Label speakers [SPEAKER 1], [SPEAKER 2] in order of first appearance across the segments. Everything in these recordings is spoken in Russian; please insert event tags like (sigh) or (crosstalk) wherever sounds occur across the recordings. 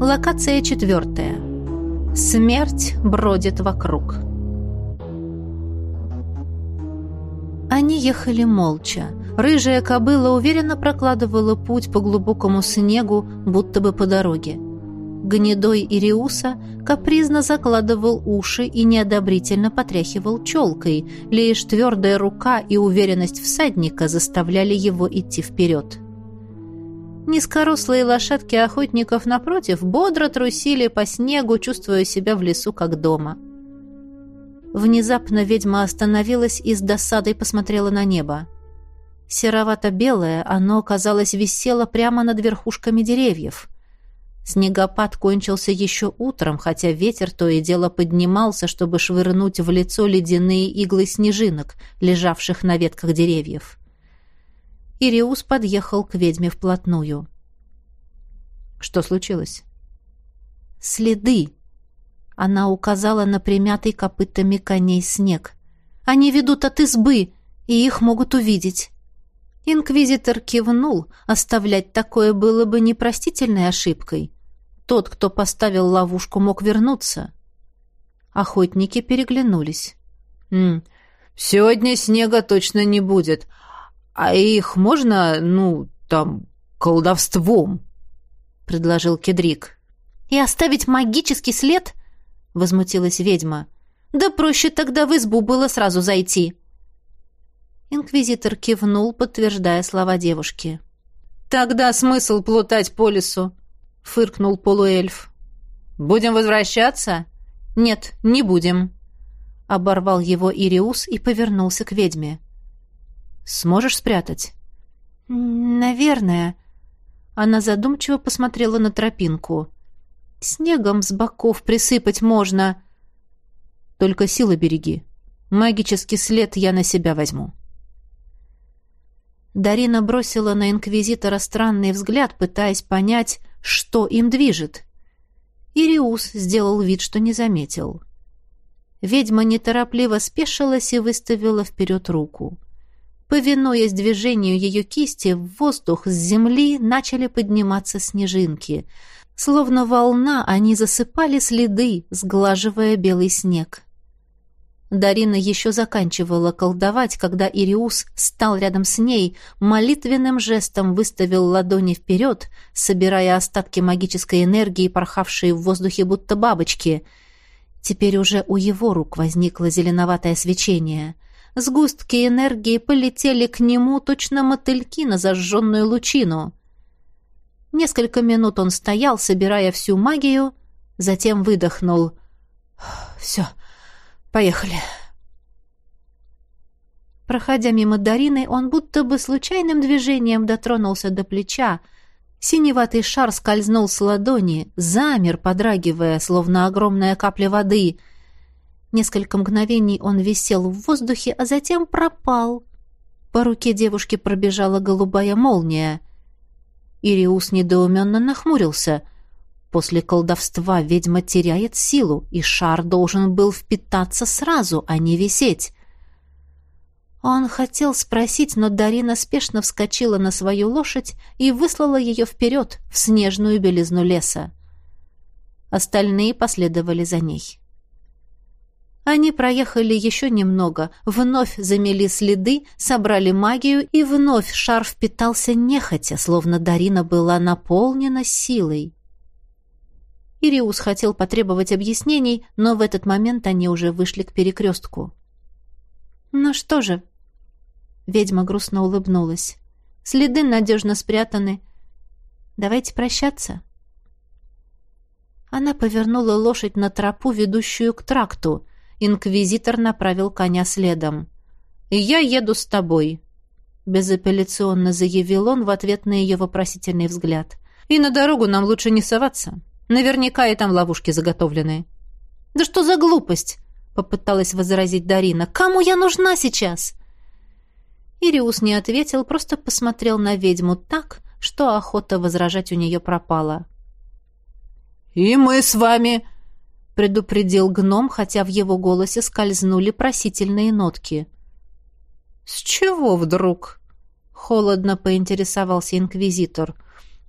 [SPEAKER 1] Локация четвертая. Смерть бродит вокруг. Они ехали молча. Рыжая кобыла уверенно прокладывала путь по глубокому снегу, будто бы по дороге. Гнедой Ириуса капризно закладывал уши и неодобрительно потряхивал челкой. Лишь твердая рука и уверенность всадника заставляли его идти вперед. Низкорослые лошадки охотников, напротив, бодро трусили по снегу, чувствуя себя в лесу как дома. Внезапно ведьма остановилась и с досадой посмотрела на небо. Серовато-белое оно, казалось, висело прямо над верхушками деревьев. Снегопад кончился еще утром, хотя ветер то и дело поднимался, чтобы швырнуть в лицо ледяные иглы снежинок, лежавших на ветках деревьев. Ириус подъехал к ведьме вплотную. «Что случилось?» «Следы!» Она указала на примятый копытами коней снег. «Они ведут от избы, и их могут увидеть». Инквизитор кивнул. Оставлять такое было бы непростительной ошибкой. Тот, кто поставил ловушку, мог вернуться. Охотники переглянулись.
[SPEAKER 2] «М -м, «Сегодня снега точно не будет. А их можно, ну, там, колдовством?» — предложил Кедрик.
[SPEAKER 1] «И оставить магический след?» — возмутилась ведьма. «Да проще тогда в избу было сразу зайти». Инквизитор кивнул, подтверждая слова девушки.
[SPEAKER 2] «Тогда смысл плутать по лесу?» — фыркнул полуэльф. «Будем возвращаться?» «Нет, не будем», — оборвал его Ириус и повернулся к ведьме. «Сможешь спрятать?»
[SPEAKER 1] «Наверное». Она задумчиво посмотрела на тропинку. «Снегом с боков присыпать можно».
[SPEAKER 2] «Только силы береги. Магический след я на себя возьму».
[SPEAKER 1] Дарина бросила на инквизитора странный взгляд, пытаясь понять, что им движет. Ириус сделал вид, что не заметил. Ведьма неторопливо спешилась и выставила вперед руку. Повинуясь движению ее кисти, в воздух с земли начали подниматься снежинки. Словно волна, они засыпали следы, сглаживая белый снег. Дарина еще заканчивала колдовать, когда Ириус стал рядом с ней, молитвенным жестом выставил ладони вперед, собирая остатки магической энергии, порхавшие в воздухе будто бабочки. Теперь уже у его рук возникло зеленоватое свечение. Сгустки энергии полетели к нему, точно мотыльки на зажженную лучину. Несколько минут он стоял, собирая всю магию, затем выдохнул. «Все, Поехали. Проходя мимо Дарины, он будто бы случайным движением дотронулся до плеча. Синеватый шар скользнул с ладони, замер, подрагивая, словно огромная капля воды. Несколько мгновений он висел в воздухе, а затем пропал. По руке девушки пробежала голубая молния. Ириус недоуменно нахмурился — После колдовства ведьма теряет силу, и шар должен был впитаться сразу, а не висеть. Он хотел спросить, но Дарина спешно вскочила на свою лошадь и выслала ее вперед, в снежную белизну леса. Остальные последовали за ней. Они проехали еще немного, вновь замели следы, собрали магию, и вновь шар впитался нехотя, словно Дарина была наполнена силой. Ириус хотел потребовать объяснений, но в этот момент они уже вышли к перекрестку. «Ну что же?» Ведьма грустно улыбнулась. «Следы надежно спрятаны. Давайте прощаться». Она повернула лошадь на тропу, ведущую к тракту. Инквизитор направил коня следом. «Я еду с тобой», — безапелляционно заявил он в ответ на ее вопросительный взгляд. «И на дорогу нам лучше не соваться. Наверняка и там ловушки заготовлены. Да что за глупость? попыталась возразить Дарина. Кому я нужна сейчас? Ириус не ответил, просто посмотрел на ведьму так, что охота возражать у нее пропала.
[SPEAKER 2] «И мы с вами», —
[SPEAKER 1] предупредил гном, хотя в его голосе скользнули просительные нотки.
[SPEAKER 2] «С чего вдруг?» — холодно поинтересовался инквизитор.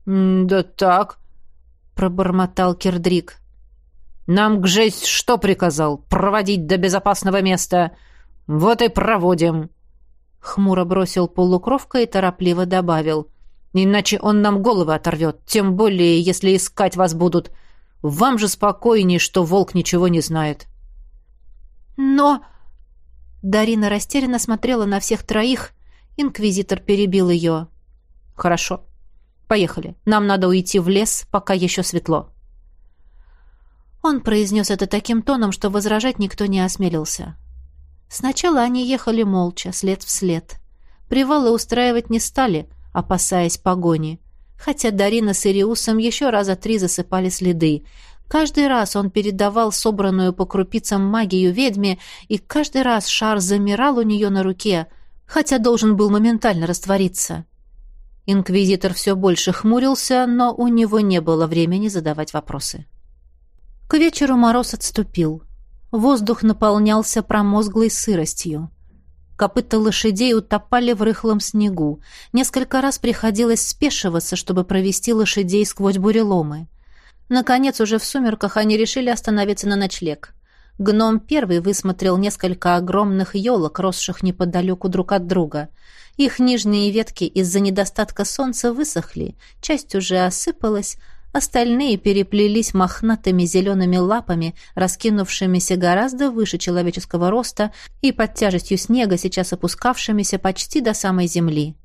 [SPEAKER 2] «Да так», пробормотал Кирдрик. «Нам Гжесть что приказал? Проводить до безопасного места. Вот и проводим!» Хмуро бросил полукровка и торопливо добавил. «Иначе он нам головы оторвет, тем более, если искать вас будут. Вам же спокойней, что волк ничего не знает».
[SPEAKER 1] «Но...» Дарина растерянно смотрела на всех троих. Инквизитор перебил ее.
[SPEAKER 2] «Хорошо. Поехали. Нам надо уйти в лес, пока еще светло».
[SPEAKER 1] Он произнес это таким тоном, что возражать никто не осмелился. Сначала они ехали молча, след в след. Привалы устраивать не стали, опасаясь погони. Хотя Дарина с Ириусом еще раза три засыпали следы. Каждый раз он передавал собранную по крупицам магию ведьме, и каждый раз шар замирал у нее на руке, хотя должен был моментально раствориться. Инквизитор все больше хмурился, но у него не было времени задавать вопросы. К вечеру мороз отступил. Воздух наполнялся промозглой сыростью. Копыта лошадей утопали в рыхлом снегу. Несколько раз приходилось спешиваться, чтобы провести лошадей сквозь буреломы. Наконец, уже в сумерках они решили остановиться на ночлег. Гном первый высмотрел несколько огромных елок, росших неподалеку друг от друга. Их нижние ветки из-за недостатка солнца высохли, часть уже осыпалась, остальные переплелись мохнатыми зелеными лапами, раскинувшимися гораздо выше человеческого роста и под тяжестью снега, сейчас опускавшимися почти до самой земли.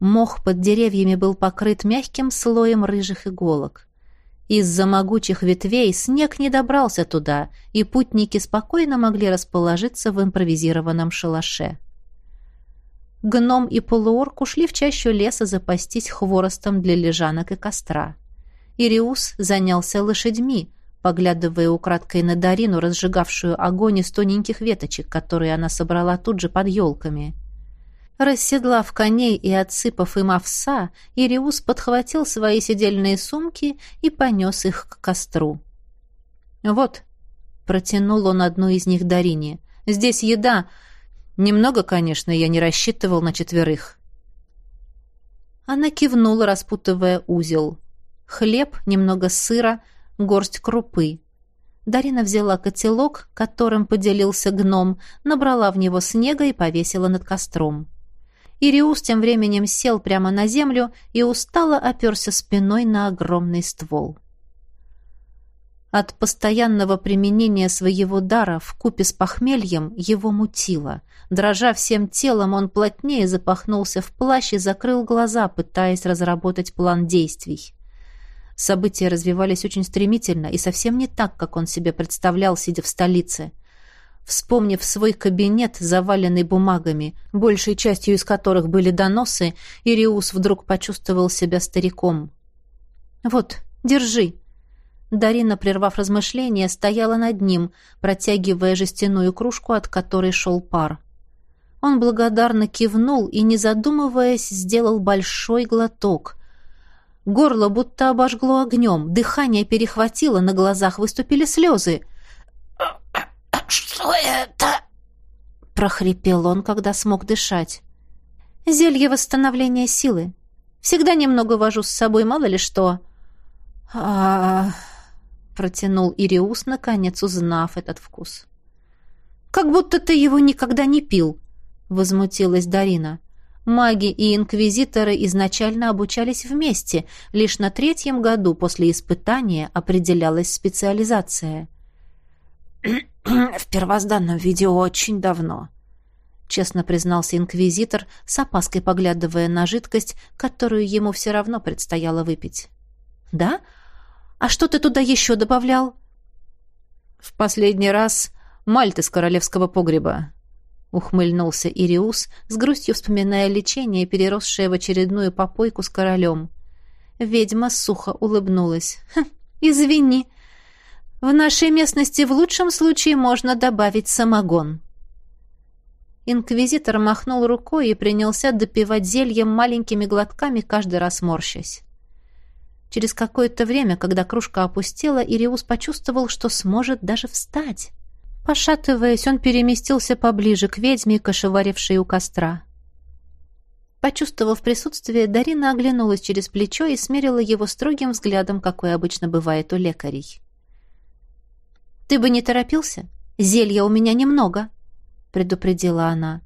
[SPEAKER 1] Мох под деревьями был покрыт мягким слоем рыжих иголок. Из-за могучих ветвей снег не добрался туда, и путники спокойно могли расположиться в импровизированном шалаше. Гном и полуорк ушли в чащу леса запастись хворостом для лежанок и костра. Ириус занялся лошадьми, поглядывая украдкой на Дарину, разжигавшую огонь из тоненьких веточек, которые она собрала тут же под елками. Расседлав коней и отсыпав им овса, Ириус подхватил свои седельные сумки и понес их к костру. «Вот», — протянул он одну из них Дарине, — «здесь еда, Немного, конечно, я не рассчитывал на четверых. Она кивнула, распутывая узел. Хлеб, немного сыра, горсть крупы. Дарина взяла котелок, которым поделился гном, набрала в него снега и повесила над костром. Ириус тем временем сел прямо на землю и устало оперся спиной на огромный ствол. От постоянного применения своего дара в купе с похмельем его мутило. Дрожа всем телом, он плотнее запахнулся в плащ и закрыл глаза, пытаясь разработать план действий. События развивались очень стремительно и совсем не так, как он себе представлял, сидя в столице. Вспомнив свой кабинет, заваленный бумагами, большей частью из которых были доносы, Ириус вдруг почувствовал себя стариком. «Вот, держи», Дарина, прервав размышления, стояла над ним, протягивая жестяную кружку, от которой шел пар. Он благодарно кивнул и, не задумываясь, сделал большой глоток. Горло будто обожгло огнем, дыхание перехватило, на глазах выступили слезы.
[SPEAKER 3] «Что это?»
[SPEAKER 1] — прохрипел он, когда смог дышать. «Зелье восстановления силы. Всегда немного вожу с собой, мало ли что».
[SPEAKER 2] Протянул Ириус, наконец узнав этот вкус.
[SPEAKER 1] «Как будто ты его никогда не пил», — возмутилась Дарина. Маги и инквизиторы изначально обучались вместе, лишь на третьем году после испытания определялась специализация.
[SPEAKER 2] «В первозданном виде очень давно», — честно признался инквизитор, с опаской поглядывая на жидкость, которую ему все равно предстояло выпить.
[SPEAKER 1] «Да? А что ты туда еще добавлял?»
[SPEAKER 2] «В последний раз мальт из королевского погреба», — ухмыльнулся Ириус, с грустью вспоминая лечение, переросшее в очередную попойку с королем.
[SPEAKER 1] Ведьма сухо улыбнулась. «Хм, «Извини. В нашей местности в лучшем случае можно добавить самогон». Инквизитор махнул рукой и принялся допивать зельем маленькими глотками, каждый раз морщась. Через какое-то время, когда кружка опустела, Ириус почувствовал, что сможет даже встать. Пошатываясь, он переместился поближе к ведьме, кошеварившей у костра. Почувствовав присутствие, Дарина оглянулась через плечо и смерила его строгим взглядом, какой обычно бывает у лекарей. «Ты бы не торопился? Зелья у меня немного», — предупредила она.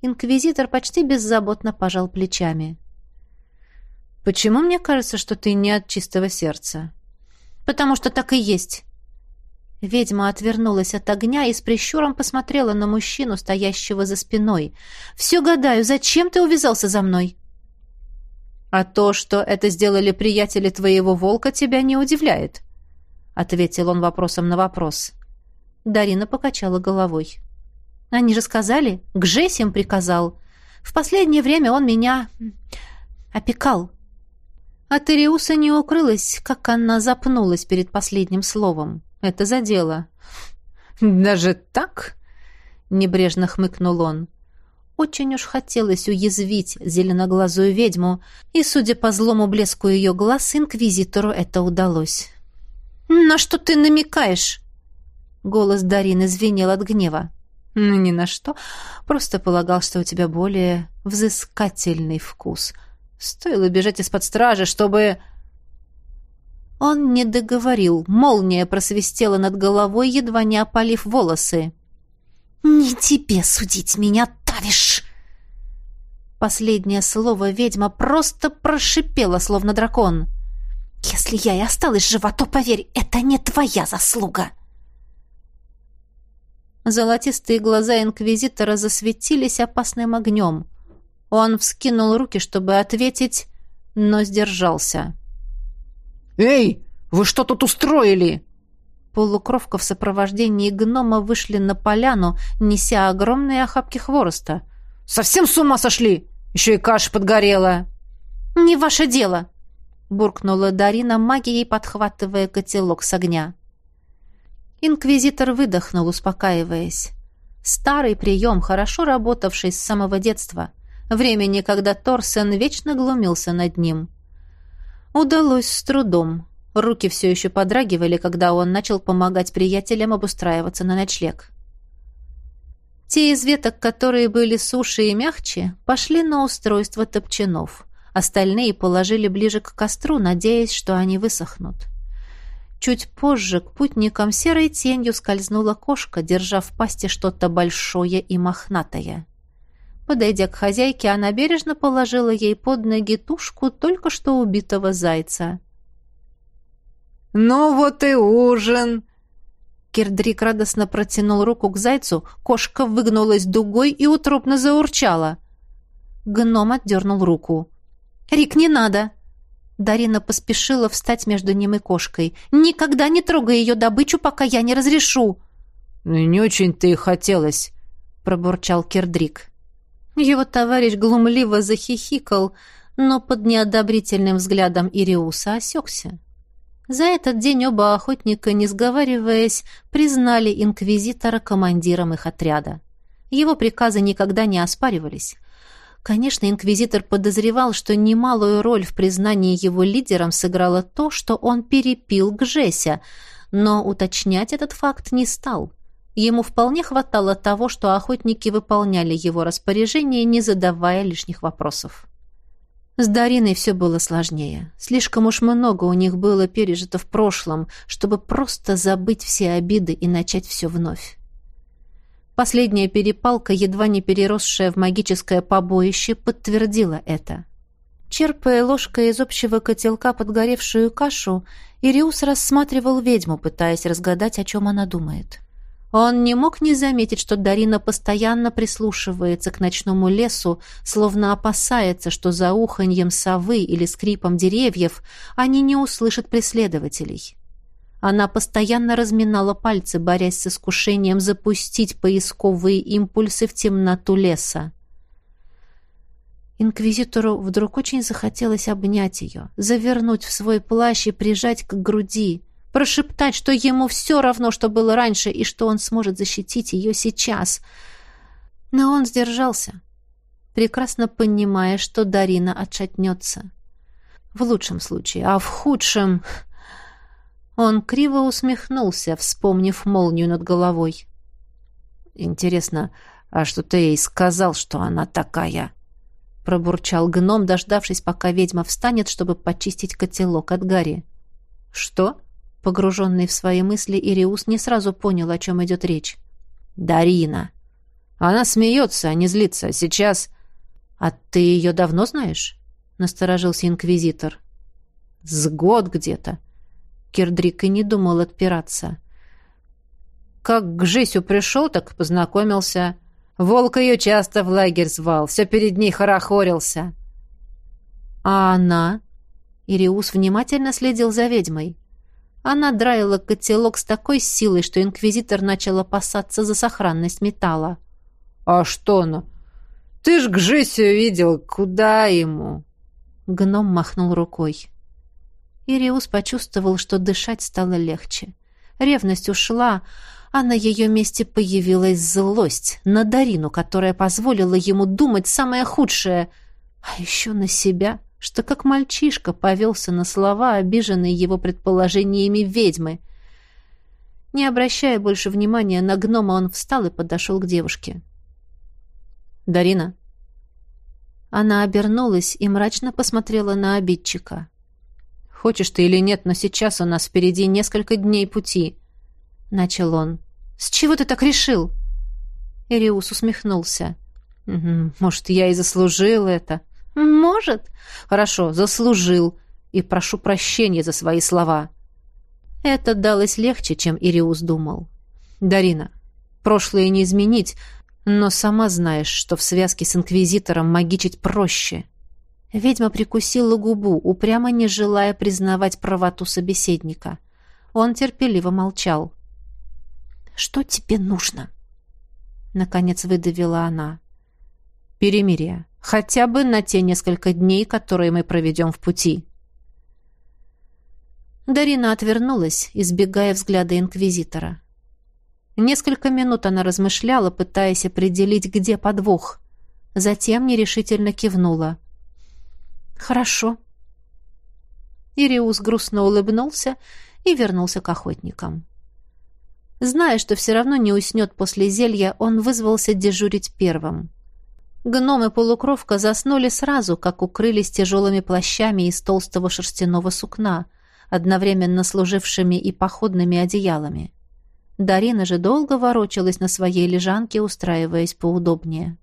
[SPEAKER 1] Инквизитор почти беззаботно пожал плечами.
[SPEAKER 2] «Почему мне кажется, что ты не от чистого сердца?»
[SPEAKER 1] «Потому что так и есть». Ведьма отвернулась от огня и с прищуром посмотрела на мужчину, стоящего за спиной. «Все гадаю, зачем ты увязался за мной?»
[SPEAKER 2] «А то, что это сделали приятели твоего волка, тебя не удивляет», — ответил он вопросом на вопрос.
[SPEAKER 1] Дарина покачала головой. «Они же сказали, к Жесим приказал. В последнее время он меня опекал». От Ириуса не укрылась, как она запнулась перед последним словом. Это задело.
[SPEAKER 2] «Даже так?» — небрежно хмыкнул он.
[SPEAKER 1] Очень уж хотелось уязвить зеленоглазую ведьму, и, судя по злому блеску ее глаз, инквизитору это удалось. «На что ты намекаешь?» Голос Дарины звенел от гнева.
[SPEAKER 2] «Ну, ни на что. Просто полагал, что у тебя более взыскательный вкус. Стоило бежать из-под стражи, чтобы...»
[SPEAKER 1] Он не договорил. Молния просвистела над головой, едва не опалив волосы. «Не тебе судить меня, Тавиш!» Последнее слово ведьма просто прошипела, словно дракон. «Если я и осталась жива, то, поверь, это не твоя заслуга!» Золотистые глаза инквизитора засветились опасным огнем. Он вскинул руки, чтобы ответить, но сдержался.
[SPEAKER 2] «Эй, вы что тут устроили?»
[SPEAKER 1] Полукровка в сопровождении гнома вышли на поляну, неся огромные охапки хвороста.
[SPEAKER 2] «Совсем с ума сошли? Еще и каша подгорела!»
[SPEAKER 1] «Не ваше дело!» — буркнула Дарина, магией подхватывая котелок с огня. Инквизитор выдохнул, успокаиваясь. Старый прием, хорошо работавший с самого детства. Времени, когда Торсен вечно глумился над ним. Удалось с трудом. Руки все еще подрагивали, когда он начал помогать приятелям обустраиваться на ночлег. Те из веток, которые были суше и мягче, пошли на устройство топчанов. Остальные положили ближе к костру, надеясь, что они высохнут. Чуть позже к путникам серой тенью скользнула кошка, держа в пасти что-то большое и мохнатое. Подойдя к хозяйке, она бережно положила ей под ноги тушку только что убитого зайца.
[SPEAKER 2] «Ну вот и ужин!»
[SPEAKER 1] Кирдрик радостно протянул руку к зайцу, кошка выгнулась дугой и утробно заурчала. Гном отдернул руку. «Рик, не надо!» Дарина поспешила встать между ним и кошкой. «Никогда не трогай ее добычу, пока я не разрешу!»
[SPEAKER 2] «Ну, не очень-то и хотелось», — пробурчал Кирдрик.
[SPEAKER 1] Его товарищ глумливо захихикал, но под неодобрительным взглядом Ириуса осекся. За этот день оба охотника, не сговариваясь, признали инквизитора командиром их отряда. Его приказы никогда не оспаривались. Конечно, инквизитор подозревал, что немалую роль в признании его лидером сыграло то, что он перепил Гжеся, но уточнять этот факт не стал. Ему вполне хватало того, что охотники выполняли его распоряжение, не задавая лишних вопросов. С Дариной все было сложнее. Слишком уж много у них было пережито в прошлом, чтобы просто забыть все обиды и начать все вновь. Последняя перепалка, едва не переросшая в магическое побоище, подтвердила это. Черпая ложкой из общего котелка подгоревшую кашу, Ириус рассматривал ведьму, пытаясь разгадать, о чем она думает. Он не мог не заметить, что Дарина постоянно прислушивается к ночному лесу, словно опасается, что за уханьем совы или скрипом деревьев они не услышат преследователей. Она постоянно разминала пальцы, борясь с искушением запустить поисковые импульсы в темноту леса. Инквизитору вдруг очень захотелось обнять ее, завернуть в свой плащ и прижать к груди прошептать, что ему все равно, что было раньше, и что он сможет защитить ее сейчас. Но он сдержался, прекрасно понимая, что Дарина отшатнется. В лучшем случае, а в худшем... Он криво усмехнулся, вспомнив молнию над головой.
[SPEAKER 2] «Интересно, а что ты ей сказал, что она такая?»
[SPEAKER 1] пробурчал гном, дождавшись, пока ведьма встанет, чтобы почистить котелок от Гарри. «Что?» Погруженный в свои мысли, Ириус не сразу понял, о чем идет речь. «Дарина!» «Она смеется, а не злится. Сейчас...» «А ты ее давно знаешь?» — насторожился инквизитор. «С год где-то». Кирдрик и не думал отпираться. «Как к Жесю пришел, так познакомился. Волк ее часто в лагерь звал, все перед ней хорохорился». «А она?» Ириус внимательно следил за ведьмой. Она драила котелок с такой силой, что инквизитор начал опасаться за сохранность металла. «А что она? Ты ж к Жесю видел, куда ему?» Гном махнул рукой. Ириус почувствовал, что дышать стало легче. Ревность ушла, а на ее месте появилась злость на Дарину, которая позволила ему думать самое худшее, а еще на себя, что как мальчишка повелся на слова, обиженные его предположениями ведьмы. Не обращая больше внимания на гнома, он встал и подошел к девушке. «Дарина, она обернулась и мрачно посмотрела на обидчика. «Хочешь ты или нет, но сейчас у нас впереди несколько дней пути», — начал он. «С чего ты так решил?» Ириус усмехнулся. «Может, я и заслужил это?» «Может?» «Хорошо, заслужил. И прошу прощения за свои слова». Это далось легче, чем Ириус думал. «Дарина, прошлое не изменить, но сама знаешь, что в связке с инквизитором магичить проще. Ведьма прикусила губу, упрямо не желая признавать правоту собеседника. Он терпеливо молчал. «Что тебе нужно?» Наконец выдавила она. «Перемирие. Хотя бы на те несколько дней, которые мы проведем в пути». Дарина отвернулась, избегая взгляда инквизитора. Несколько минут она размышляла, пытаясь определить, где подвох. Затем нерешительно кивнула. «Хорошо». Ириус грустно улыбнулся и вернулся к охотникам. Зная, что все равно не уснет после зелья, он вызвался дежурить первым. Гном и полукровка заснули сразу, как укрылись тяжелыми плащами из толстого шерстяного сукна, одновременно служившими и походными одеялами. Дарина же долго ворочалась на своей лежанке, устраиваясь поудобнее.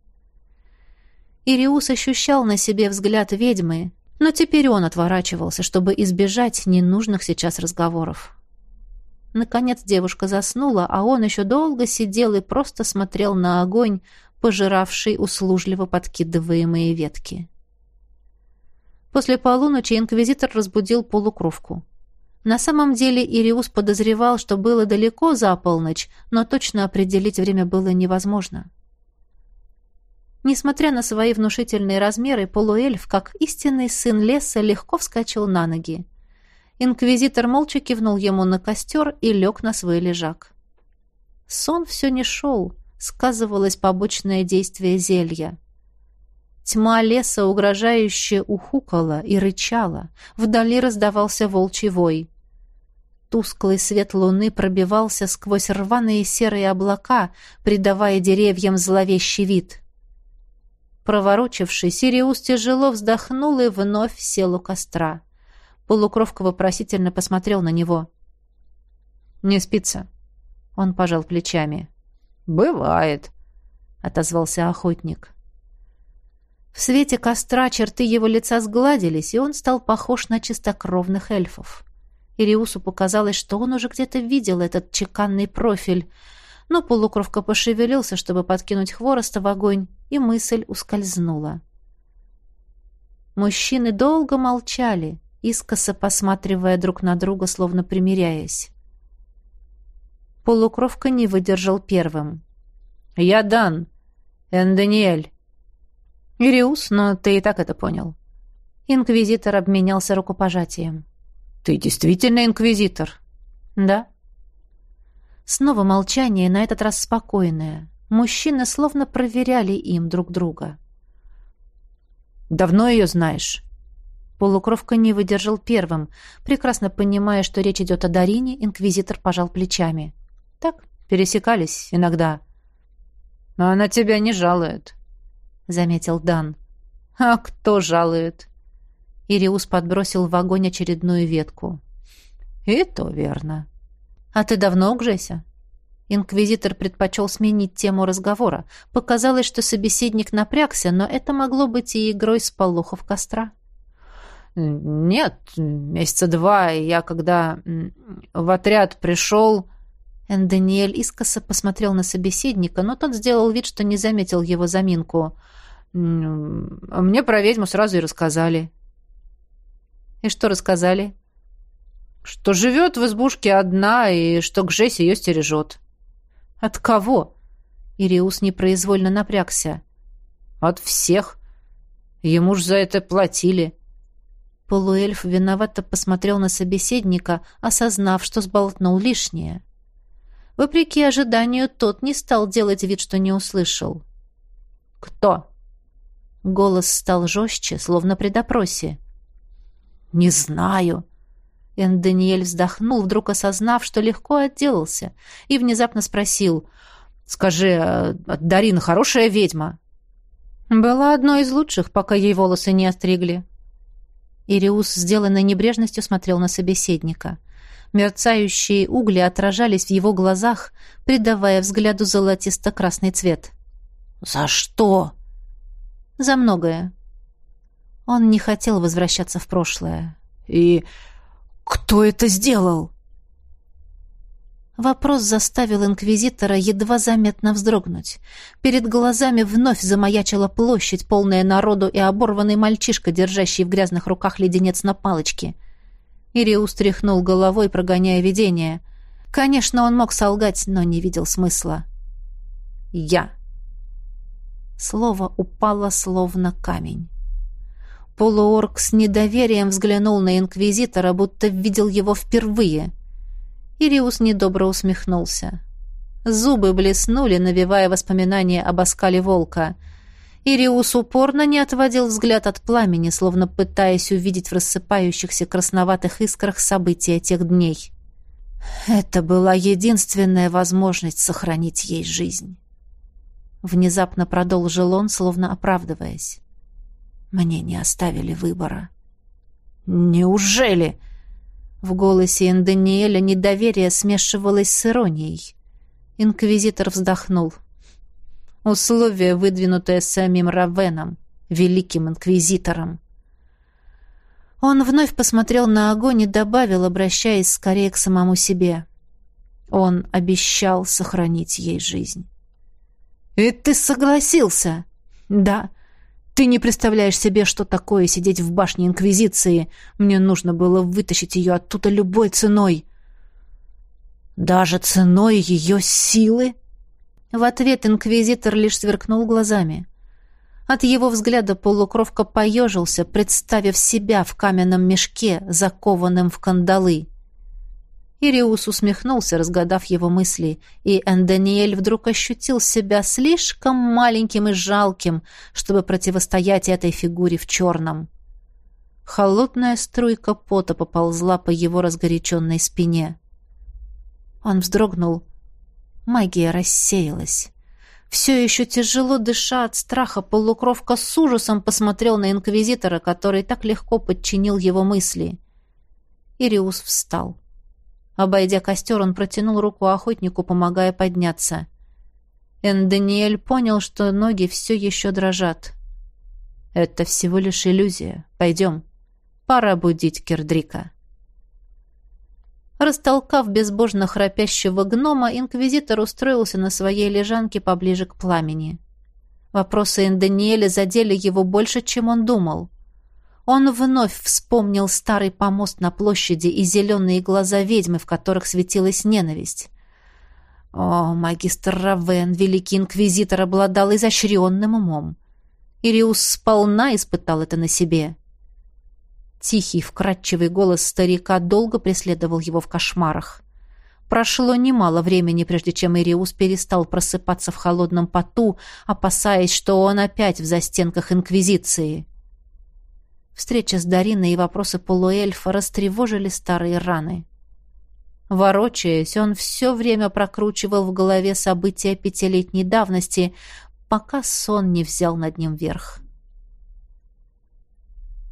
[SPEAKER 1] Ириус ощущал на себе взгляд ведьмы, но теперь он отворачивался, чтобы избежать ненужных сейчас разговоров. Наконец девушка заснула, а он еще долго сидел и просто смотрел на огонь, пожиравший услужливо подкидываемые ветки. После полуночи инквизитор разбудил полукровку. На самом деле Ириус подозревал, что было далеко за полночь, но точно определить время было невозможно. Несмотря на свои внушительные размеры, полуэльф, как истинный сын леса, легко вскочил на ноги. Инквизитор молча кивнул ему на костер и лег на свой лежак. Сон все не шел, сказывалось побочное действие зелья. Тьма леса угрожающе ухукала и рычала. Вдали раздавался волчий вой. Тусклый свет луны пробивался сквозь рваные серые облака, придавая деревьям зловещий вид. Проворочивший, Сириус тяжело вздохнул и вновь сел у костра. Полукровка вопросительно посмотрел на него. «Не спится?» Он пожал плечами. «Бывает», — отозвался охотник. В свете костра черты его лица сгладились, и он стал похож на чистокровных эльфов. Ириусу показалось, что он уже где-то видел этот чеканный профиль, но полукровка пошевелился, чтобы подкинуть хвороста в огонь, и мысль ускользнула. Мужчины долго молчали, искоса посматривая друг на друга, словно примиряясь. Полукровка не выдержал первым. «Я Дан, Эндониэль». «Ириус, но ты и так это понял». Инквизитор обменялся рукопожатием. «Ты действительно инквизитор?» «Да». Снова молчание, на этот раз спокойное. Мужчины словно проверяли им друг друга. «Давно ее знаешь?» Полукровка не выдержал первым. Прекрасно понимая, что речь идет о Дарине, инквизитор пожал плечами. «Так, пересекались иногда». «Но она тебя не жалует», — заметил Дан.
[SPEAKER 2] А кто жалует? Ириус подбросил в огонь очередную ветку. И то верно. А ты давно угжеся? Инквизитор предпочел сменить тему разговора. Показалось, что собеседник напрягся, но это могло быть и игрой с полохов костра. «Нет, месяца два, я когда в отряд пришел...» Даниэль искоса посмотрел на собеседника, но тот сделал вид, что не заметил его заминку. «Мне про ведьму сразу и рассказали». «И что рассказали?» «Что живет в избушке одна и что Гжесь ее стережет». «От кого?» Ириус непроизвольно напрягся. «От всех. Ему ж за это платили». Полуэльф виновато посмотрел на собеседника, осознав, что сболтнул лишнее. Вопреки ожиданию, тот не стал делать вид, что не услышал. «Кто?» Голос стал жестче, словно при допросе. «Не знаю». Эн Даниэль вздохнул, вдруг осознав, что легко отделался, и внезапно спросил. «Скажи, а Дарина хорошая ведьма?» «Была одной из лучших, пока ей волосы не остригли». Ириус, сделанной небрежностью, смотрел на собеседника. Мерцающие угли отражались в его глазах, придавая взгляду золотисто-красный цвет. «За что?» «За многое». Он не хотел возвращаться в прошлое.
[SPEAKER 3] «И кто это сделал?»
[SPEAKER 1] Вопрос заставил инквизитора едва заметно вздрогнуть. Перед глазами вновь замаячила площадь, полная народу и оборванный мальчишка, держащий в грязных руках леденец на палочке. Ириус тряхнул головой, прогоняя видение. Конечно, он мог солгать, но не видел смысла. «Я». Слово упало словно камень. Полуорг с недоверием взглянул на инквизитора, будто видел его впервые — Ириус недобро усмехнулся. Зубы блеснули, навевая воспоминания об оскале волка. Ириус упорно не отводил взгляд от пламени, словно пытаясь увидеть в рассыпающихся красноватых искрах события тех дней. Это была единственная возможность сохранить ей жизнь. Внезапно продолжил он, словно оправдываясь. Мне не оставили выбора.
[SPEAKER 3] «Неужели?»
[SPEAKER 1] В голосе Эндониэля недоверие смешивалось с иронией. Инквизитор вздохнул. Условие, выдвинутое самим Равеном, великим инквизитором. Он вновь посмотрел на огонь и добавил, обращаясь скорее к самому себе. Он обещал сохранить ей жизнь. «И ты согласился?» «Да. Ты не представляешь себе, что такое сидеть в башне Инквизиции. Мне нужно было вытащить ее оттуда любой ценой. Даже ценой ее силы? В ответ Инквизитор лишь сверкнул глазами. От его взгляда полукровка поежился, представив себя в каменном мешке, закованном в кандалы. Ириус усмехнулся, разгадав его мысли, и Энданиэль вдруг ощутил себя слишком маленьким и жалким, чтобы противостоять этой фигуре в черном. Холодная струйка пота поползла по его разгоряченной спине. Он вздрогнул. Магия рассеялась. Все еще тяжело дыша от страха, полукровка с ужасом посмотрел на инквизитора, который так легко подчинил его мысли. Ириус встал. — Обойдя костер, он протянул руку охотнику, помогая подняться. Энданиэль понял, что ноги все еще дрожат. «Это всего лишь иллюзия. Пойдем. Пора будить Кирдрика». Растолкав безбожно храпящего гнома, инквизитор устроился на своей лежанке поближе к пламени. Вопросы Энданиэля задели его больше, чем он думал. Он вновь вспомнил старый помост на площади и зеленые глаза ведьмы, в которых светилась ненависть. О, магистр Равен, великий инквизитор, обладал изощренным умом. Ириус сполна испытал это на себе. Тихий, вкрадчивый голос старика долго преследовал его в кошмарах. Прошло немало времени, прежде чем Ириус перестал просыпаться в холодном поту, опасаясь, что он опять в застенках Инквизиции. Встреча с Дариной и вопросы полуэльфа растревожили старые раны. Ворочаясь, он все время прокручивал в голове события пятилетней давности, пока сон не взял над ним верх.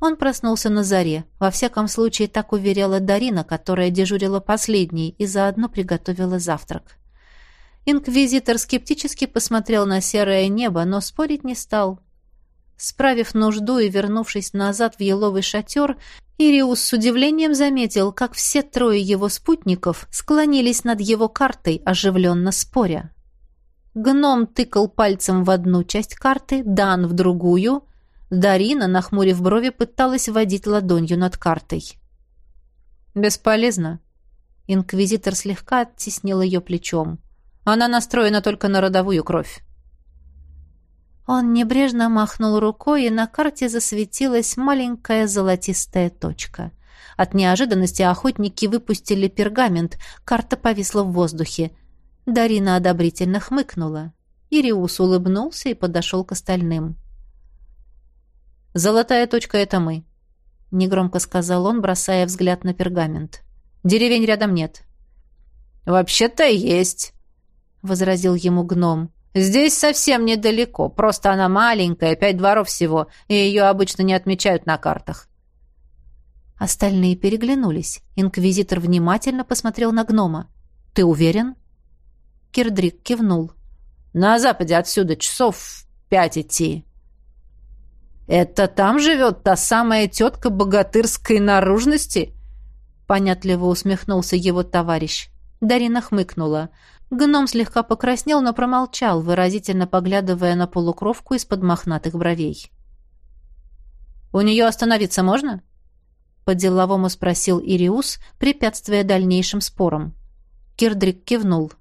[SPEAKER 1] Он проснулся на заре. Во всяком случае, так уверяла Дарина, которая дежурила последней и заодно приготовила завтрак. Инквизитор скептически посмотрел на серое небо, но спорить не стал. Справив нужду и вернувшись назад в еловый шатер, Ириус с удивлением заметил, как все трое его спутников склонились над его картой, оживленно споря. Гном тыкал пальцем в одну часть карты, Дан в другую — Дарина, нахмурив брови, пыталась водить ладонью над картой. «Бесполезно». Инквизитор слегка оттеснил ее плечом. «Она настроена только на родовую кровь». Он небрежно махнул рукой, и на карте засветилась маленькая золотистая точка. От неожиданности охотники выпустили пергамент, карта повисла в воздухе. Дарина одобрительно хмыкнула. Ириус улыбнулся и подошел к остальным. «Золотая точка — это мы», — негромко сказал он, бросая взгляд на пергамент. «Деревень рядом нет».
[SPEAKER 2] «Вообще-то есть», — возразил ему гном. «Здесь совсем недалеко, просто она маленькая, пять дворов всего, и ее обычно не отмечают на картах».
[SPEAKER 1] Остальные переглянулись. Инквизитор внимательно посмотрел на гнома. «Ты уверен?» Кирдрик кивнул.
[SPEAKER 2] «На западе отсюда часов пять идти». «Это там живет та самая тетка богатырской наружности?» Понятливо усмехнулся его товарищ.
[SPEAKER 1] Дарина хмыкнула. Гном слегка покраснел, но промолчал, выразительно поглядывая на полукровку из-под мохнатых бровей.
[SPEAKER 2] «У нее остановиться можно?» По-деловому спросил Ириус, препятствуя дальнейшим спорам.
[SPEAKER 1] Кирдрик кивнул.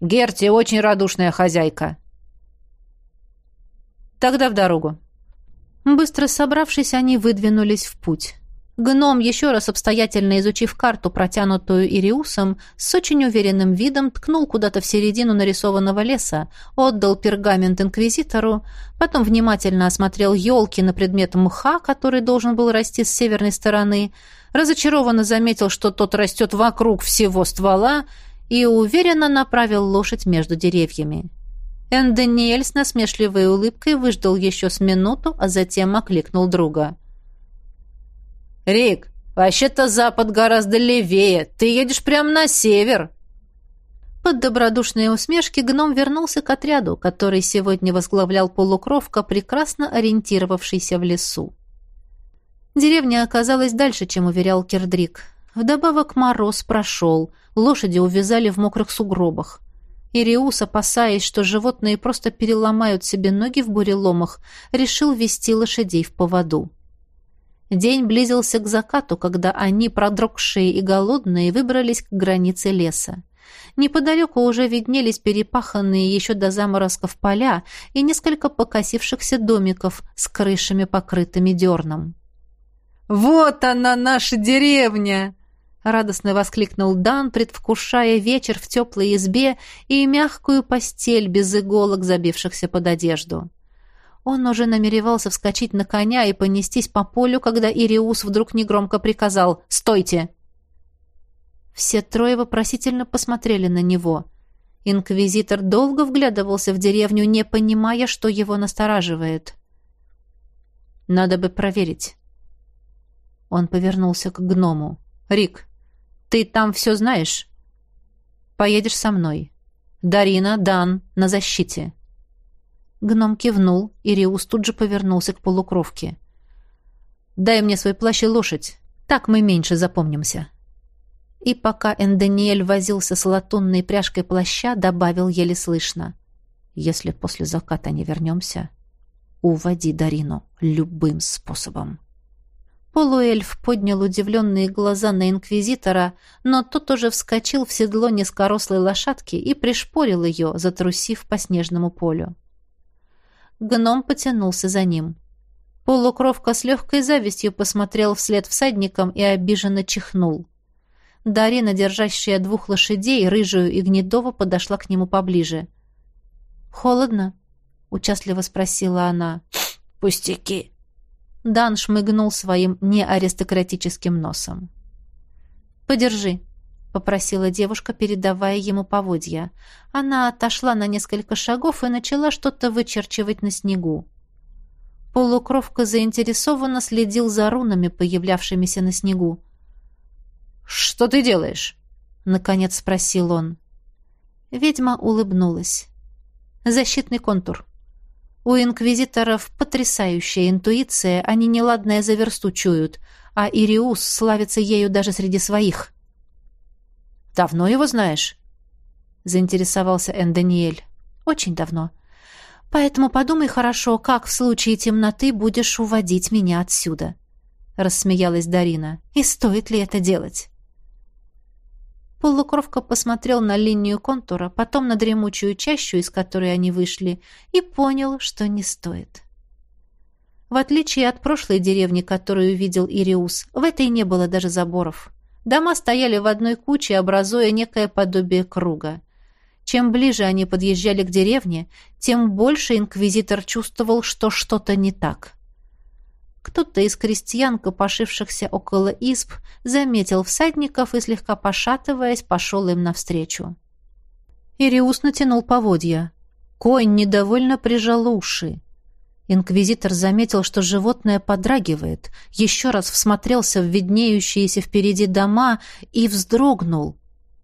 [SPEAKER 2] «Герти очень радушная хозяйка»,
[SPEAKER 1] Тогда в дорогу. Быстро собравшись, они выдвинулись в путь. Гном, еще раз обстоятельно изучив карту, протянутую Ириусом, с очень уверенным видом ткнул куда-то в середину нарисованного леса, отдал пергамент инквизитору, потом внимательно осмотрел елки на предмет мха, который должен был расти с северной стороны, разочарованно заметил, что тот растет вокруг всего ствола, и уверенно направил лошадь между деревьями. Энданиэль с насмешливой улыбкой выждал еще с минуту, а затем окликнул друга.
[SPEAKER 2] «Рик, вообще-то запад гораздо левее. Ты едешь прямо на север».
[SPEAKER 1] Под добродушные усмешки гном вернулся к отряду, который сегодня возглавлял полукровка, прекрасно ориентировавшийся в лесу. Деревня оказалась дальше, чем уверял Кирдрик. Вдобавок мороз прошел, лошади увязали в мокрых сугробах. Ириус, опасаясь, что животные просто переломают себе ноги в буреломах, решил вести лошадей в поводу. День близился к закату, когда они, продрогшие и голодные, выбрались к границе леса. Неподалеку уже виднелись перепаханные еще до заморозков поля и несколько покосившихся домиков с крышами, покрытыми дерном.
[SPEAKER 2] «Вот она, наша деревня!»
[SPEAKER 1] Радостно воскликнул Дан, предвкушая вечер в теплой избе и мягкую постель без иголок, забившихся под одежду. Он уже намеревался вскочить на коня и понестись по полю, когда Ириус вдруг негромко приказал «Стойте!». Все трое вопросительно посмотрели на него. Инквизитор долго вглядывался в деревню, не понимая, что его настораживает. «Надо бы проверить». Он повернулся к гному. «Рик, ты там все знаешь? Поедешь со мной. Дарина, Дан, на защите. Гном кивнул, и Риус тут же повернулся к полукровке. «Дай мне свой плащ и лошадь. Так мы меньше запомнимся». И пока Эндониэль возился с латунной пряжкой плаща, добавил еле слышно. «Если после заката не вернемся, уводи Дарину любым способом». Полуэльф поднял удивленные глаза на инквизитора, но тот уже вскочил в седло низкорослой лошадки и пришпорил ее, затрусив по снежному полю. Гном потянулся за ним. Полукровка с легкой завистью посмотрел вслед всадникам и обиженно чихнул. Дарина, держащая двух лошадей, рыжую и гнедово, подошла к нему поближе. «Холодно?» — участливо спросила она.
[SPEAKER 2] «Пустяки!»
[SPEAKER 1] Дан шмыгнул своим неаристократическим носом. «Подержи», — попросила девушка, передавая ему поводья. Она отошла на несколько шагов и начала что-то вычерчивать на снегу. Полукровка заинтересованно следил за рунами, появлявшимися на снегу.
[SPEAKER 2] «Что ты делаешь?»
[SPEAKER 1] — наконец спросил он. Ведьма улыбнулась. «Защитный контур. У инквизиторов потрясающая интуиция, они неладное за версту чуют, а Ириус славится ею даже среди своих».
[SPEAKER 2] «Давно его знаешь?» — заинтересовался Энданиэль.
[SPEAKER 1] «Очень давно. Поэтому подумай хорошо, как в случае темноты будешь уводить меня отсюда», — рассмеялась Дарина. «И стоит ли это делать?» Полукровка посмотрел на линию контура, потом на дремучую чащу, из которой они вышли, и понял, что не стоит. В отличие от прошлой деревни, которую видел Ириус, в этой не было даже заборов. Дома стояли в одной куче, образуя некое подобие круга. Чем ближе они подъезжали к деревне, тем больше инквизитор чувствовал, что что-то не так. Кто-то из крестьян, копошившихся около изб, заметил всадников и, слегка пошатываясь, пошел им навстречу. Ириус натянул поводья. Конь недовольно прижал уши. Инквизитор заметил, что животное подрагивает, еще раз всмотрелся в виднеющиеся впереди дома и вздрогнул.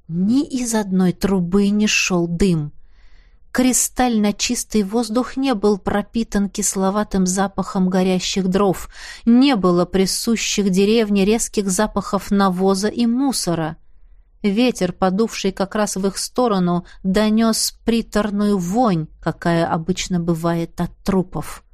[SPEAKER 1] Ни из одной трубы не шел дым. Кристально чистый воздух не был пропитан кисловатым запахом горящих дров, не было присущих деревне резких запахов навоза и мусора. Ветер, подувший как раз в их сторону, донес приторную вонь, какая обычно бывает от трупов.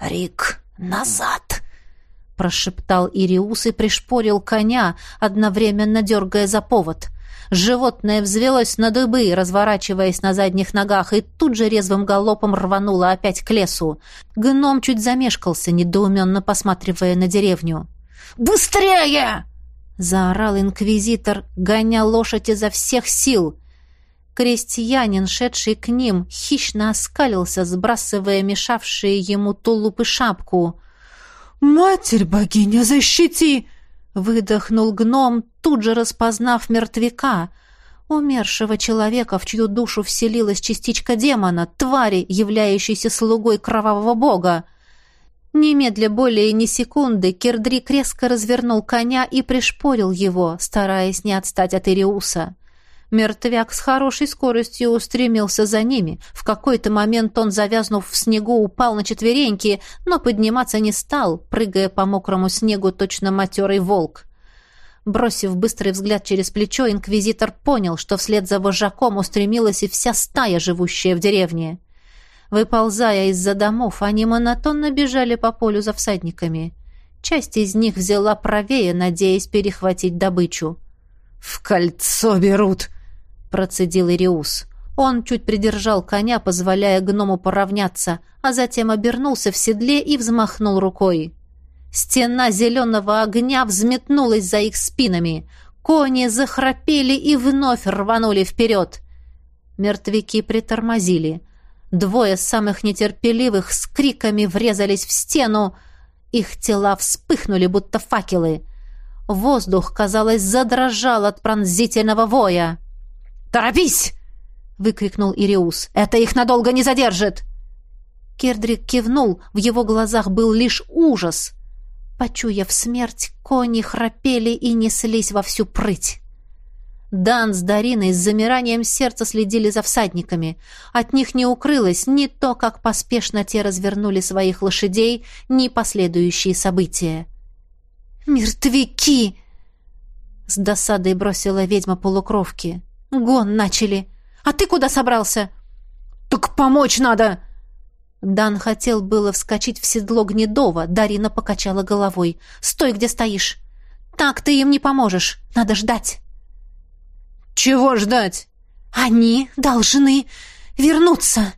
[SPEAKER 3] «Рик, назад!»
[SPEAKER 1] — прошептал Ириус и пришпорил коня, одновременно дергая за повод — Животное взвелось на дыбы, разворачиваясь на задних ногах, и тут же резвым галопом рвануло опять к лесу. Гном чуть замешкался, недоуменно посматривая на деревню.
[SPEAKER 3] «Быстрее!»
[SPEAKER 1] — заорал инквизитор, гоня лошадь изо всех сил. Крестьянин, шедший к ним, хищно оскалился, сбрасывая мешавшие ему тулуп и шапку.
[SPEAKER 3] «Матерь богиня, защити!»
[SPEAKER 1] Выдохнул гном, тут же распознав мертвяка, умершего человека, в чью душу вселилась частичка демона, твари, являющейся слугой кровавого бога. Немедля более ни секунды Кирдрик резко развернул коня и пришпорил его, стараясь не отстать от Ириуса. Мертвяк с хорошей скоростью устремился за ними. В какой-то момент он, завязнув в снегу, упал на четвереньки, но подниматься не стал, прыгая по мокрому снегу точно матерый волк. Бросив быстрый взгляд через плечо, инквизитор понял, что вслед за вожаком устремилась и вся стая, живущая в деревне. Выползая из-за домов, они монотонно бежали по полю за всадниками. Часть из них взяла правее, надеясь перехватить добычу.
[SPEAKER 3] «В кольцо берут!»
[SPEAKER 1] Процедил Ириус. Он чуть придержал коня, позволяя гному поравняться, а затем обернулся в седле и взмахнул рукой. Стена зеленого огня взметнулась за их спинами. Кони захрапели и вновь рванули вперед. Мертвяки притормозили. Двое самых нетерпеливых с криками врезались в стену. Их тела вспыхнули, будто факелы. Воздух, казалось, задрожал от пронзительного воя.
[SPEAKER 3] «Торопись!»
[SPEAKER 1] — выкрикнул Ириус. «Это их надолго не задержит!» Кердрик кивнул, в его глазах был лишь ужас. Почуяв смерть, кони храпели и неслись во всю прыть. Дан с Дариной с замиранием сердца следили за всадниками. От них не укрылось ни то, как поспешно те развернули своих лошадей, ни последующие события.
[SPEAKER 3] «Мертвяки!»
[SPEAKER 1] С досадой бросила ведьма полукровки. Гон начали. А ты куда собрался?
[SPEAKER 3] Так помочь надо.
[SPEAKER 1] Дан хотел было вскочить в седло Гнедова, Дарина покачала головой. Стой, где стоишь. Так ты им не поможешь. Надо ждать.
[SPEAKER 3] Чего ждать?
[SPEAKER 1] Они должны вернуться.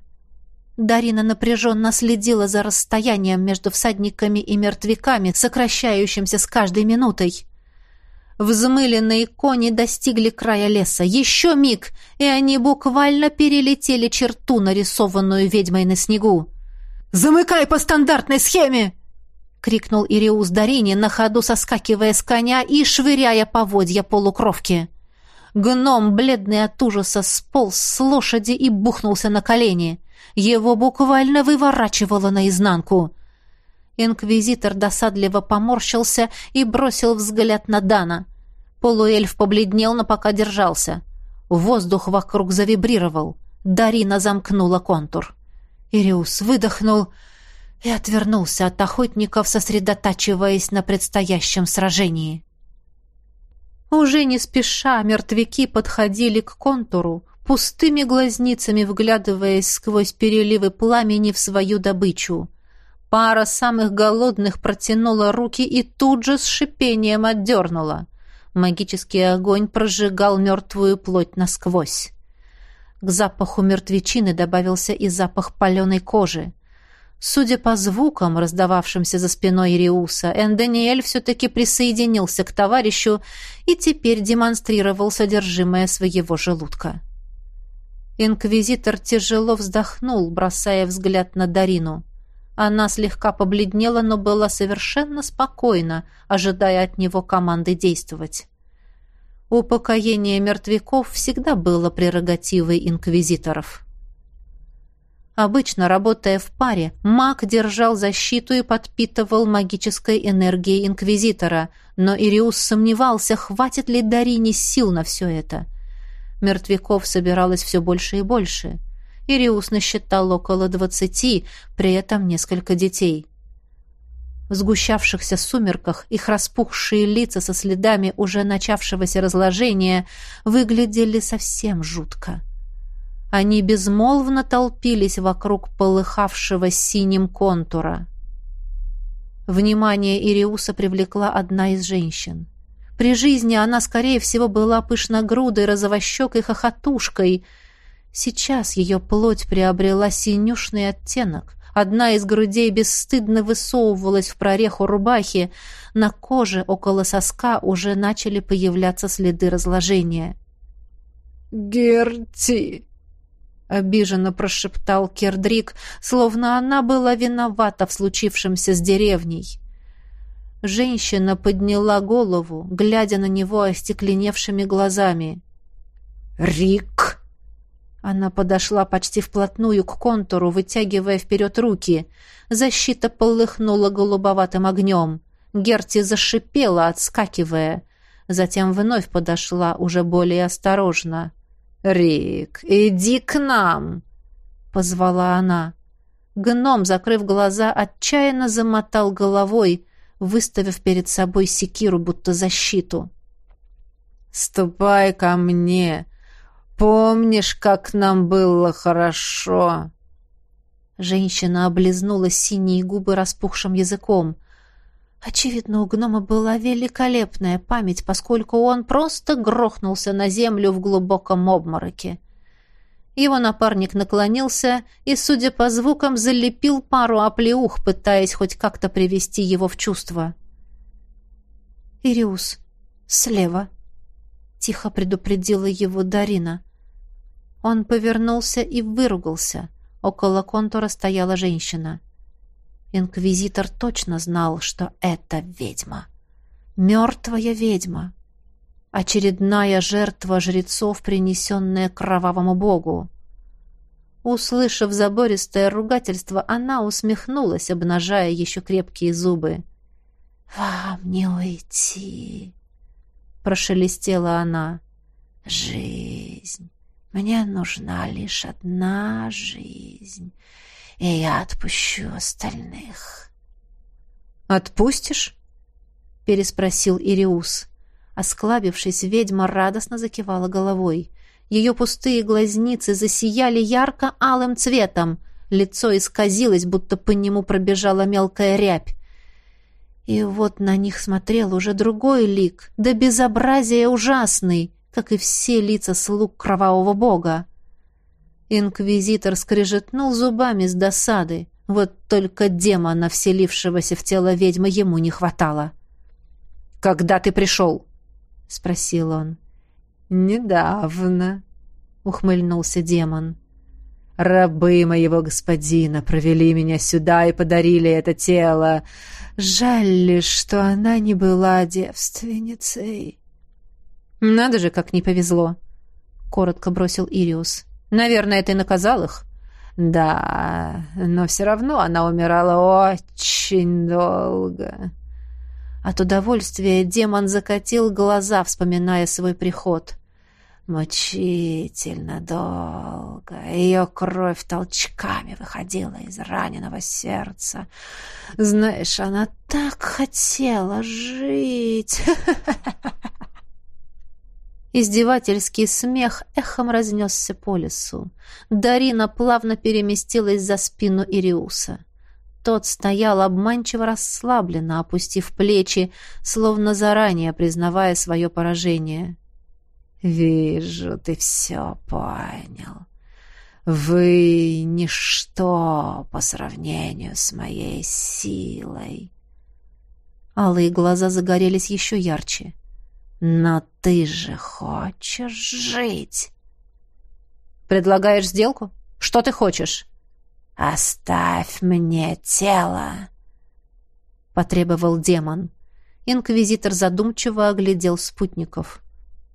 [SPEAKER 1] Дарина напряженно следила за расстоянием между всадниками и мертвяками, сокращающимся с каждой минутой. Взмыленные кони достигли края леса. Еще миг, и они буквально перелетели черту, нарисованную ведьмой на снегу.
[SPEAKER 3] «Замыкай по стандартной схеме!»
[SPEAKER 1] — крикнул Ириус Дарине, на ходу соскакивая с коня и швыряя поводья полукровки. Гном, бледный от ужаса, сполз с лошади и бухнулся на колени. Его буквально выворачивало наизнанку. Инквизитор досадливо поморщился и бросил взгляд на Дана. Полуэльф побледнел, но пока держался. Воздух вокруг завибрировал. Дарина замкнула контур. Ириус выдохнул и отвернулся от охотников, сосредотачиваясь на предстоящем сражении. Уже не спеша мертвяки подходили к контуру, пустыми глазницами вглядываясь сквозь переливы пламени в свою добычу. Пара самых голодных протянула руки и тут же с шипением отдернула. Магический огонь прожигал мертвую плоть насквозь. К запаху мертвечины добавился и запах паленой кожи. Судя по звукам, раздававшимся за спиной Ириуса, Эндониэль все-таки присоединился к товарищу и теперь демонстрировал содержимое своего желудка. Инквизитор тяжело вздохнул, бросая взгляд на Дарину. Она слегка побледнела, но была совершенно спокойна, ожидая от него команды действовать. Упокоение мертвяков всегда было прерогативой инквизиторов. Обычно, работая в паре, маг держал защиту и подпитывал магической энергией инквизитора, но Ириус сомневался, хватит ли Дарине сил на все это. Мертвяков собиралось все больше и больше — Ириус насчитал около двадцати, при этом несколько детей. В сгущавшихся сумерках их распухшие лица со следами уже начавшегося разложения выглядели совсем жутко. Они безмолвно толпились вокруг полыхавшего синим контура. Внимание Ириуса привлекла одна из женщин. При жизни она, скорее всего, была пышногрудой, розовощекой хохотушкой — Сейчас ее плоть приобрела синюшный оттенок. Одна из грудей бесстыдно высовывалась в прореху рубахи. На коже около соска уже начали появляться следы разложения.
[SPEAKER 3] «Герти!» — обиженно прошептал Кердрик, словно она была виновата в случившемся с деревней.
[SPEAKER 1] Женщина подняла голову, глядя на него остекленевшими глазами.
[SPEAKER 3] «Рик!»
[SPEAKER 1] Она подошла почти вплотную к контуру, вытягивая вперед руки. Защита полыхнула голубоватым огнем. Герти зашипела, отскакивая. Затем вновь подошла, уже более осторожно. «Рик, иди к нам!» — позвала она. Гном, закрыв глаза, отчаянно замотал головой, выставив перед собой секиру, будто защиту.
[SPEAKER 3] «Ступай ко мне!» Помнишь, как нам было хорошо?»
[SPEAKER 1] Женщина облизнула синие губы распухшим языком. Очевидно, у гнома была великолепная память, поскольку он просто грохнулся на землю в глубоком обмороке. Его напарник наклонился и, судя по звукам, залепил пару оплеух, пытаясь хоть как-то привести его в чувство. «Ириус, слева», тихо предупредила его Дарина. Он повернулся и выругался. Около контура стояла женщина. Инквизитор точно знал, что это ведьма. Мертвая ведьма. Очередная жертва жрецов, принесенная кровавому богу. Услышав забористое ругательство, она усмехнулась, обнажая еще крепкие зубы. «Вам не уйти!» Прошелестела она. Жизнь. Мне нужна лишь одна жизнь, и я отпущу остальных. Отпустишь? переспросил Ириус. Осклабившись, ведьма радостно закивала головой. Ее пустые глазницы засияли ярко-алым цветом. Лицо исказилось, будто по нему пробежала мелкая рябь. И вот на них смотрел уже другой лик, да безобразие ужасный, как и все лица слуг кровавого бога. Инквизитор скрежетнул зубами с досады. Вот только демона, вселившегося в тело ведьмы, ему не хватало. «Когда ты пришел?» — спросил он.
[SPEAKER 3] «Недавно», —
[SPEAKER 1] ухмыльнулся демон.
[SPEAKER 3] «Рабы моего господина провели меня сюда и подарили это тело. Жаль лишь, что она не была девственницей.
[SPEAKER 1] Надо же, как не повезло, коротко бросил Ириус. Наверное, ты наказал их.
[SPEAKER 3] Да, но все равно она умирала очень долго.
[SPEAKER 1] От удовольствия демон закатил глаза, вспоминая свой приход. Мучительно долго. Ее кровь толчками выходила из раненого сердца. Знаешь, она так хотела жить. (laughs) Издевательский смех эхом разнесся по лесу. Дарина плавно переместилась за спину Ириуса. Тот стоял обманчиво расслабленно, опустив плечи, словно заранее признавая свое поражение. «Вижу, ты все понял. Вы — ничто по сравнению с моей силой». Алые глаза загорелись еще ярче. «Но ты же хочешь жить!»
[SPEAKER 2] «Предлагаешь сделку? Что ты хочешь?»
[SPEAKER 1] «Оставь мне тело!» — потребовал демон. Инквизитор задумчиво оглядел спутников.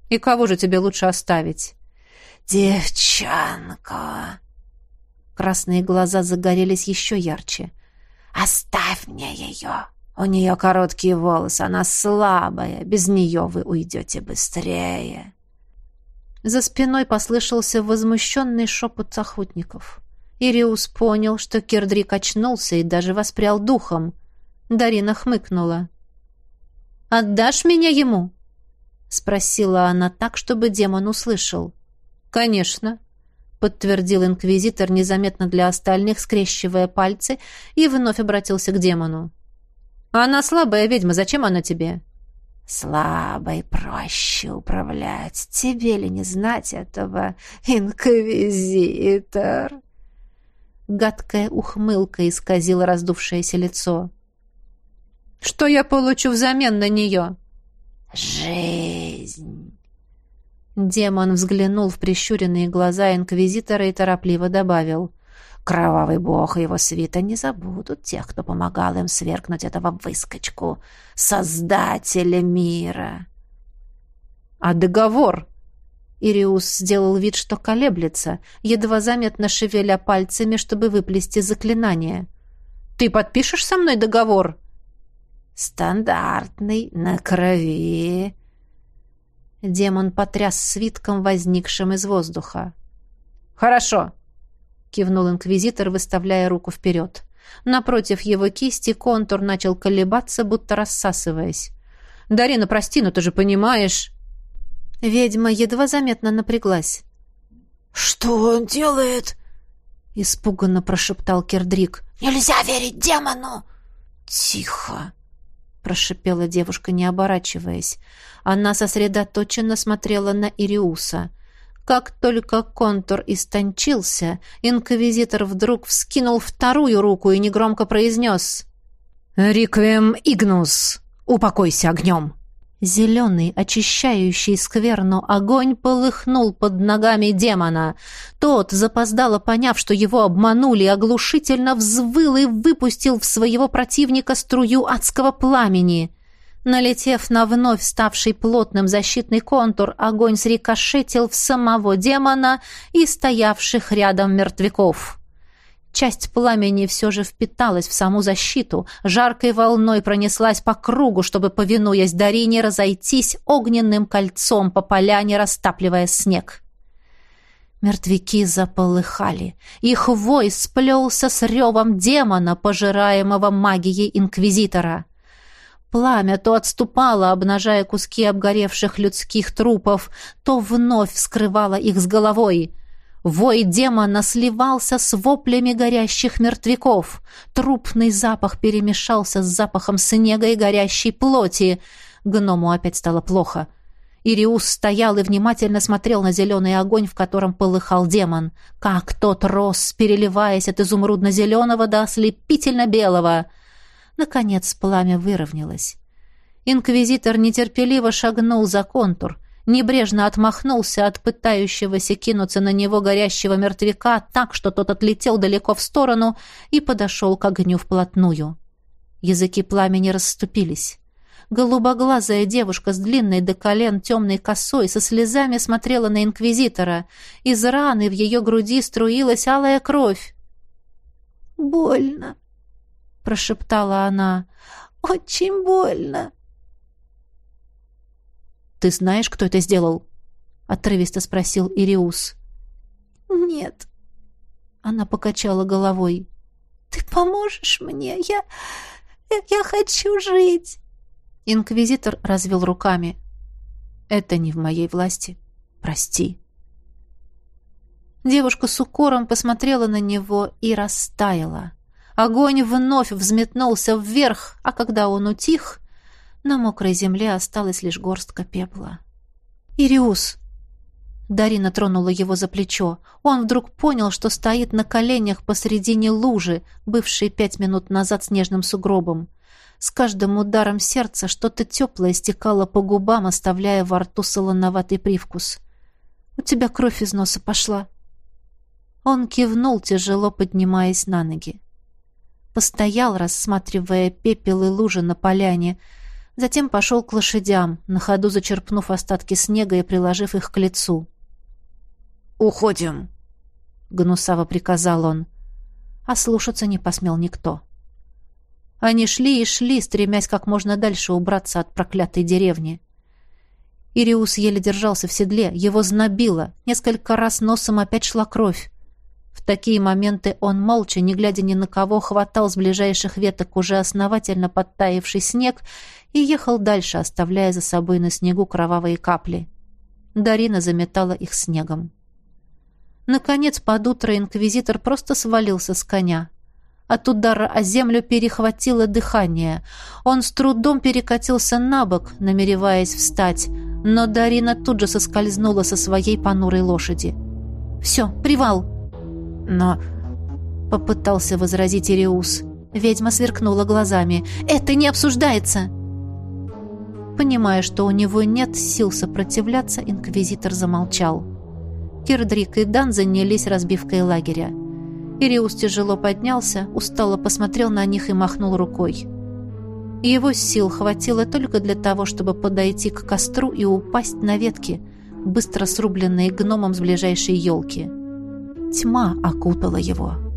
[SPEAKER 2] И кого же тебе лучше оставить?
[SPEAKER 1] Девчонка. Красные глаза загорелись еще ярче. Оставь мне ее. У нее короткие волосы, она слабая. Без нее вы уйдете быстрее. За спиной послышался возмущенный шепот охотников. Ириус понял, что Кирдрик очнулся и даже воспрял духом. Дарина хмыкнула. «Отдашь меня ему?» — спросила она так, чтобы демон услышал.
[SPEAKER 2] «Конечно», — подтвердил инквизитор незаметно для остальных, скрещивая пальцы, и вновь обратился к демону. «Она слабая ведьма, зачем она тебе?»
[SPEAKER 1] «Слабой проще управлять. Тебе ли не знать этого, инквизитор?»
[SPEAKER 2] Гадкая ухмылка исказила раздувшееся лицо. «Что я получу взамен на нее?»
[SPEAKER 1] «Жизнь!»
[SPEAKER 2] Демон взглянул в прищуренные глаза инквизитора и торопливо добавил.
[SPEAKER 1] «Кровавый бог и его свита не забудут тех, кто помогал им свергнуть этого выскочку, создателя мира».
[SPEAKER 2] «А договор?» Ириус сделал вид, что колеблется, едва заметно шевеля пальцами, чтобы выплести заклинание. «Ты подпишешь со мной договор?»
[SPEAKER 1] Стандартный, на крови.
[SPEAKER 2] Демон потряс свитком, возникшим из воздуха. «Хорошо», — кивнул инквизитор, выставляя руку вперед. Напротив его кисти контур начал колебаться, будто рассасываясь. «Дарина, прости, но ты же понимаешь...»
[SPEAKER 1] Ведьма едва заметно напряглась.
[SPEAKER 3] «Что он делает?»
[SPEAKER 1] — испуганно прошептал Кердрик.
[SPEAKER 3] «Нельзя верить демону!»
[SPEAKER 1] «Тихо!» — прошипела девушка, не оборачиваясь. Она сосредоточенно смотрела на Ириуса. Как только контур истончился, инквизитор вдруг вскинул вторую руку и негромко произнес
[SPEAKER 3] «Риквем Игнус! Упокойся огнем!»
[SPEAKER 1] Зеленый, очищающий скверну огонь полыхнул под ногами демона. Тот, запоздало поняв, что его обманули, оглушительно взвыл и выпустил в своего противника струю адского пламени. Налетев на вновь ставший плотным защитный контур, огонь срикошетил в самого демона и стоявших рядом мертвяков. Часть пламени все же впиталась в саму защиту, жаркой волной пронеслась по кругу, чтобы, повинуясь Дарине, разойтись огненным кольцом по поляне, растапливая снег. Мертвяки заполыхали. Их вой сплелся с ревом демона, пожираемого магией инквизитора. Пламя то отступало, обнажая куски обгоревших людских трупов, то вновь вскрывало их с головой — Вой демона сливался с воплями горящих мертвяков. Трупный запах перемешался с запахом снега и горящей плоти. Гному опять стало плохо. Ириус стоял и внимательно смотрел на зеленый огонь, в котором полыхал демон. Как тот рос, переливаясь от изумрудно-зеленого до ослепительно-белого. Наконец пламя выровнялось. Инквизитор нетерпеливо шагнул за контур — небрежно отмахнулся от пытающегося кинуться на него горящего мертвяка так, что тот отлетел далеко в сторону и подошел к огню вплотную. Языки пламени расступились. Голубоглазая девушка с длинной до колен темной косой со слезами смотрела на инквизитора. Из раны в ее груди струилась алая кровь.
[SPEAKER 2] «Больно», — прошептала она. «Очень больно».
[SPEAKER 1] «Ты знаешь, кто это сделал?» — отрывисто спросил Ириус.
[SPEAKER 2] «Нет».
[SPEAKER 1] Она покачала головой.
[SPEAKER 2] «Ты поможешь мне? Я... я хочу жить!»
[SPEAKER 1] Инквизитор развел руками. «Это не в моей власти. Прости». Девушка с укором посмотрела на него и растаяла. Огонь вновь взметнулся вверх, а когда он утих, на мокрой земле осталась лишь горстка пепла. «Ириус!» Дарина тронула его за плечо. Он вдруг понял, что стоит на коленях посредине лужи, бывшей пять минут назад снежным сугробом. С каждым ударом сердца что-то теплое стекало по губам, оставляя во рту солоноватый привкус. «У тебя кровь из носа пошла». Он кивнул, тяжело поднимаясь на ноги. Постоял, рассматривая пепел и лужи на поляне, затем пошел к лошадям, на ходу зачерпнув остатки снега и приложив их к лицу.
[SPEAKER 3] «Уходим!» — гнусаво приказал он.
[SPEAKER 1] А слушаться не посмел никто. Они шли и шли, стремясь как можно дальше убраться от проклятой деревни. Ириус еле держался в седле, его знобило, несколько раз носом опять шла кровь. Такие моменты он молча, не глядя ни на кого, хватал с ближайших веток уже основательно подтаявший снег и ехал дальше, оставляя за собой на снегу кровавые капли. Дарина заметала их снегом. Наконец, под утро инквизитор просто свалился с коня. От удара о землю перехватило дыхание. Он с трудом перекатился на бок, намереваясь встать, но Дарина тут же соскользнула со своей понурой лошади. «Все, привал!» «Но...» — попытался возразить Ириус. Ведьма сверкнула глазами. «Это не обсуждается!» Понимая, что у него нет сил сопротивляться, инквизитор замолчал. Кирдрик и Дан занялись разбивкой лагеря. Ириус тяжело поднялся, устало посмотрел на них и махнул рукой. Его сил хватило только для того, чтобы подойти к костру и упасть на ветки, быстро срубленные гномом с ближайшей елки. Тьма окутала его.